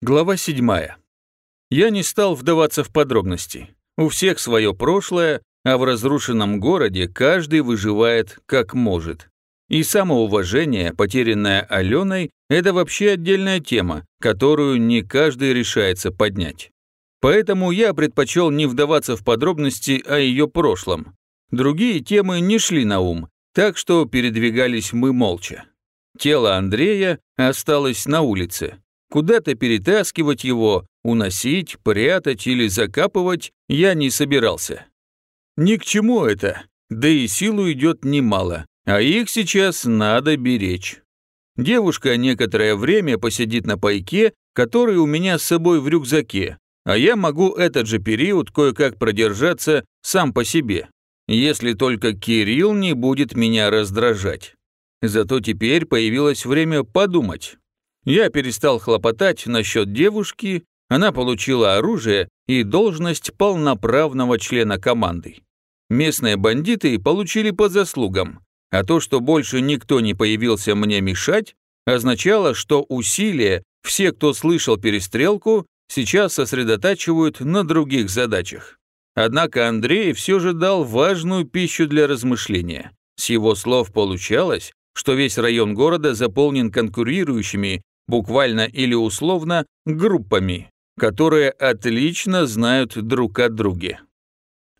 Глава 7. Я не стал вдаваться в подробности. У всех свое прошлое, а в разрушенном городе каждый выживает как может. И самоуважение, потерянное Аленой, это вообще отдельная тема, которую не каждый решается поднять. Поэтому я предпочел не вдаваться в подробности о ее прошлом. Другие темы не шли на ум, так что передвигались мы молча. Тело Андрея осталось на улице. Куда-то перетаскивать его, уносить, прятать или закапывать я не собирался. Ни к чему это, да и силу идет немало, а их сейчас надо беречь. Девушка некоторое время посидит на пайке, который у меня с собой в рюкзаке, а я могу этот же период кое-как продержаться сам по себе, если только Кирилл не будет меня раздражать. Зато теперь появилось время подумать. Я перестал хлопотать насчет девушки, она получила оружие и должность полноправного члена команды. Местные бандиты получили по заслугам, а то, что больше никто не появился мне мешать, означало, что усилия, все, кто слышал перестрелку, сейчас сосредотачивают на других задачах. Однако Андрей все же дал важную пищу для размышления. С его слов получалось, что весь район города заполнен конкурирующими буквально или условно, группами, которые отлично знают друг о друге.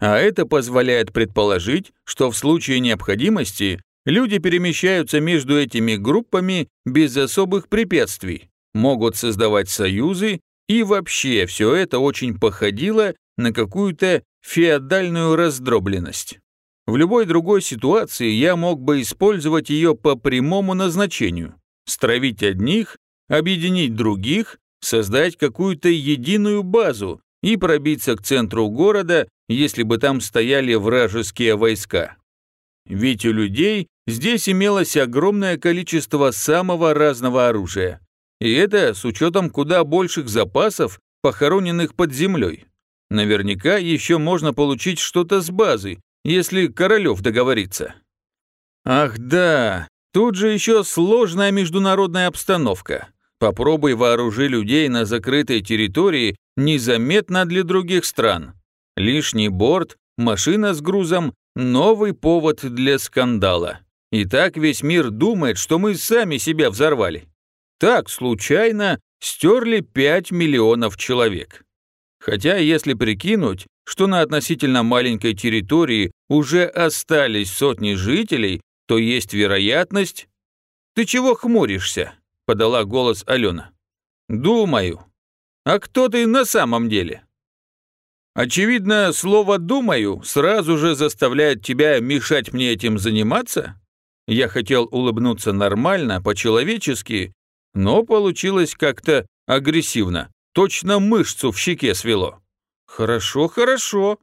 А это позволяет предположить, что в случае необходимости люди перемещаются между этими группами без особых препятствий, могут создавать союзы, и вообще все это очень походило на какую-то феодальную раздробленность. В любой другой ситуации я мог бы использовать ее по прямому назначению, стравить одних объединить других, создать какую-то единую базу и пробиться к центру города, если бы там стояли вражеские войска. Ведь у людей здесь имелось огромное количество самого разного оружия. И это с учетом куда больших запасов, похороненных под землей. Наверняка еще можно получить что-то с базы, если Королев договорится. Ах да, тут же еще сложная международная обстановка. Попробуй вооружи людей на закрытой территории незаметно для других стран. Лишний борт, машина с грузом – новый повод для скандала. И так весь мир думает, что мы сами себя взорвали. Так, случайно, стерли 5 миллионов человек. Хотя, если прикинуть, что на относительно маленькой территории уже остались сотни жителей, то есть вероятность... Ты чего хмуришься? Подала голос Алена. «Думаю. А кто ты на самом деле?» Очевидно, слово «думаю» сразу же заставляет тебя мешать мне этим заниматься? Я хотел улыбнуться нормально, по-человечески, но получилось как-то агрессивно. Точно мышцу в щеке свело. Хорошо, хорошо.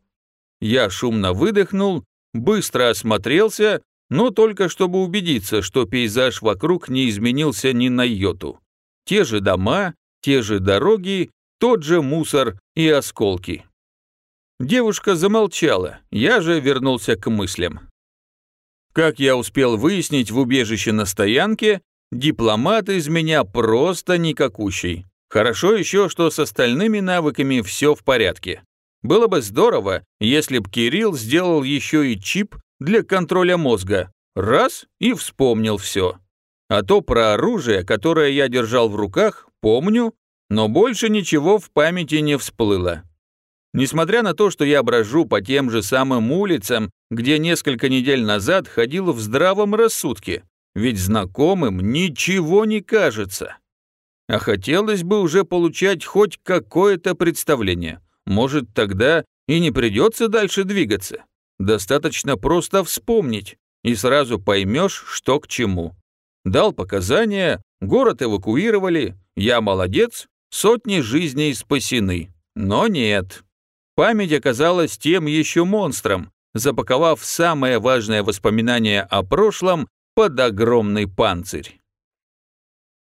Я шумно выдохнул, быстро осмотрелся но только чтобы убедиться, что пейзаж вокруг не изменился ни на йоту. Те же дома, те же дороги, тот же мусор и осколки. Девушка замолчала, я же вернулся к мыслям. Как я успел выяснить в убежище на стоянке, дипломат из меня просто никакущий. Хорошо еще, что с остальными навыками все в порядке. Было бы здорово, если б Кирилл сделал еще и чип для контроля мозга. Раз и вспомнил все. А то про оружие, которое я держал в руках, помню, но больше ничего в памяти не всплыло. Несмотря на то, что я брожу по тем же самым улицам, где несколько недель назад ходил в здравом рассудке, ведь знакомым ничего не кажется. А хотелось бы уже получать хоть какое-то представление. Может, тогда и не придется дальше двигаться. Достаточно просто вспомнить, и сразу поймешь, что к чему. Дал показания, город эвакуировали, я молодец, сотни жизней спасены. Но нет. Память оказалась тем еще монстром, запаковав самое важное воспоминание о прошлом под огромный панцирь.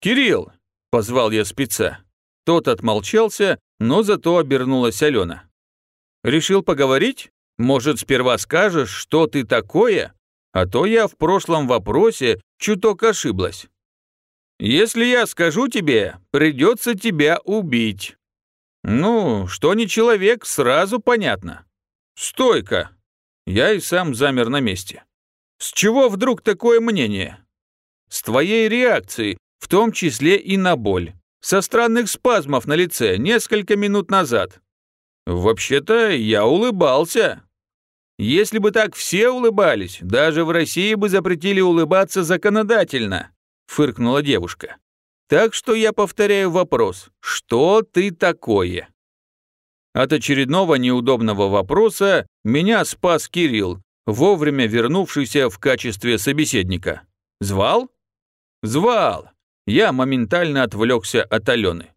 «Кирилл!» – позвал я спеца. Тот отмолчался, но зато обернулась Алена. «Решил поговорить?» Может, сперва скажешь, что ты такое? А то я в прошлом вопросе чуток ошиблась». Если я скажу тебе, придется тебя убить. Ну, что не человек, сразу понятно. Стойка. Я и сам замер на месте. С чего вдруг такое мнение? С твоей реакцией, в том числе и на боль. Со странных спазмов на лице несколько минут назад. Вообще-то я улыбался. Если бы так все улыбались, даже в России бы запретили улыбаться законодательно фыркнула девушка. Так что я повторяю вопрос. Что ты такое? От очередного неудобного вопроса меня спас Кирилл, вовремя вернувшийся в качестве собеседника. Звал? Звал. Я моментально отвлекся от Алены.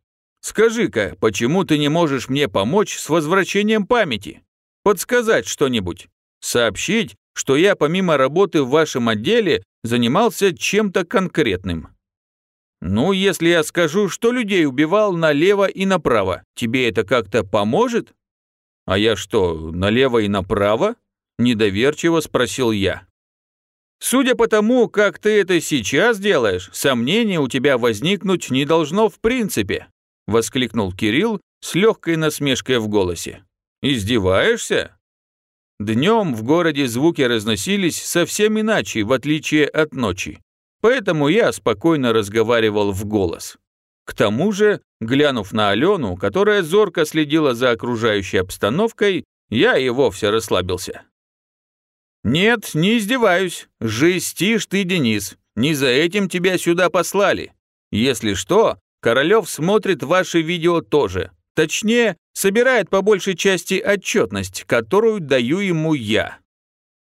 Скажи-ка, почему ты не можешь мне помочь с возвращением памяти? Подсказать что-нибудь? Сообщить, что я помимо работы в вашем отделе занимался чем-то конкретным. Ну, если я скажу, что людей убивал налево и направо, тебе это как-то поможет? А я что, налево и направо? Недоверчиво спросил я. Судя по тому, как ты это сейчас делаешь, сомнения у тебя возникнуть не должно в принципе, воскликнул Кирилл с легкой насмешкой в голосе. Издеваешься? Днем в городе звуки разносились совсем иначе, в отличие от ночи. Поэтому я спокойно разговаривал в голос. К тому же, глянув на Алену, которая зорко следила за окружающей обстановкой, я и вовсе расслабился. «Нет, не издеваюсь. Жестишь ты, Денис. Не за этим тебя сюда послали. Если что, Королёв смотрит ваши видео тоже. Точнее, собирает по большей части отчетность, которую даю ему я.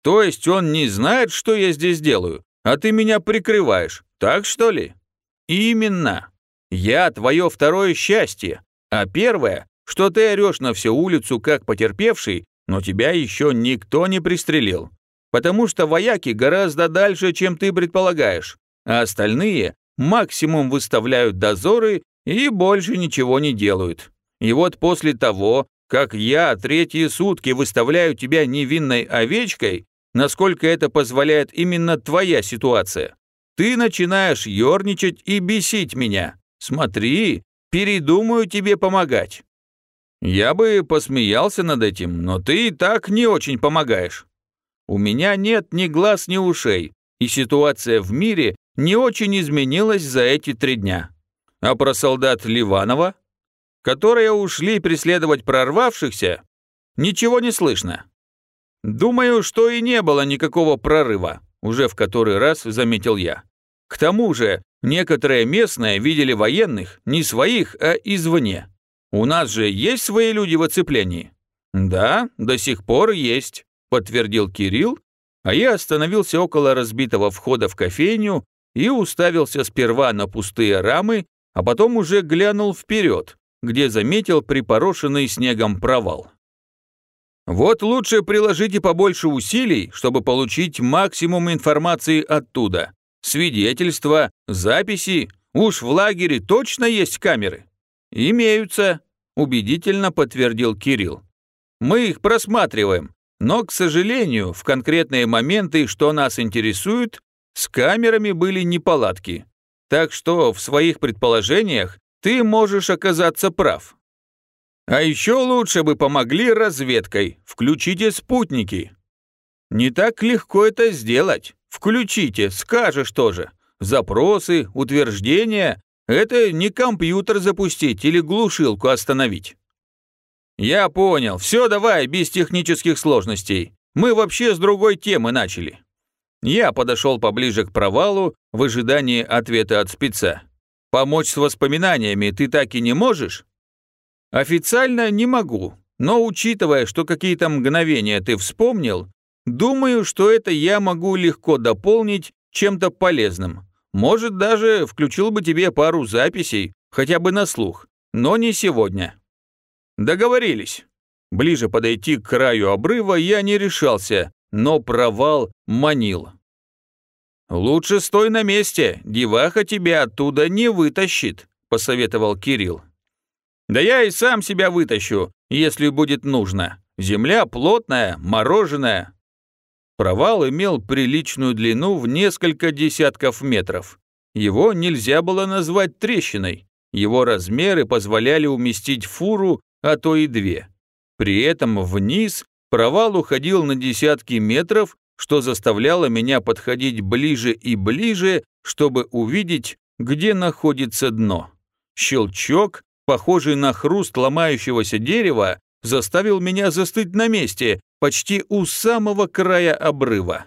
То есть он не знает, что я здесь делаю, а ты меня прикрываешь, так что ли? Именно. Я твое второе счастье, а первое, что ты орешь на всю улицу как потерпевший, но тебя еще никто не пристрелил. Потому что вояки гораздо дальше, чем ты предполагаешь, а остальные максимум выставляют дозоры и больше ничего не делают. И вот после того, как я третьи сутки выставляю тебя невинной овечкой, насколько это позволяет именно твоя ситуация, ты начинаешь ерничать и бесить меня. Смотри, передумаю тебе помогать. Я бы посмеялся над этим, но ты и так не очень помогаешь. У меня нет ни глаз, ни ушей, и ситуация в мире не очень изменилась за эти три дня. А про солдат Ливанова которые ушли преследовать прорвавшихся, ничего не слышно. Думаю, что и не было никакого прорыва, уже в который раз заметил я. К тому же, некоторые местные видели военных не своих, а извне. У нас же есть свои люди в оцеплении? Да, до сих пор есть, подтвердил Кирилл, а я остановился около разбитого входа в кофейню и уставился сперва на пустые рамы, а потом уже глянул вперед, где заметил припорошенный снегом провал. Вот лучше приложите побольше усилий, чтобы получить максимум информации оттуда. Свидетельства, записи. Уж в лагере точно есть камеры? Имеются, убедительно подтвердил Кирилл. Мы их просматриваем, но, к сожалению, в конкретные моменты, что нас интересуют, с камерами были неполадки. Так что в своих предположениях ты можешь оказаться прав. А еще лучше бы помогли разведкой, включите спутники. Не так легко это сделать. Включите, скажешь тоже. Запросы, утверждения – это не компьютер запустить или глушилку остановить. Я понял, все давай, без технических сложностей. Мы вообще с другой темы начали. Я подошел поближе к провалу в ожидании ответа от спеца. Помочь с воспоминаниями ты так и не можешь? Официально не могу, но учитывая, что какие-то мгновения ты вспомнил, думаю, что это я могу легко дополнить чем-то полезным. Может, даже включил бы тебе пару записей, хотя бы на слух, но не сегодня. Договорились. Ближе подойти к краю обрыва я не решался, но провал манил. «Лучше стой на месте, деваха тебя оттуда не вытащит», – посоветовал Кирилл. «Да я и сам себя вытащу, если будет нужно. Земля плотная, мороженая». Провал имел приличную длину в несколько десятков метров. Его нельзя было назвать трещиной. Его размеры позволяли уместить фуру, а то и две. При этом вниз провал уходил на десятки метров, что заставляло меня подходить ближе и ближе, чтобы увидеть, где находится дно. Щелчок, похожий на хруст ломающегося дерева, заставил меня застыть на месте, почти у самого края обрыва.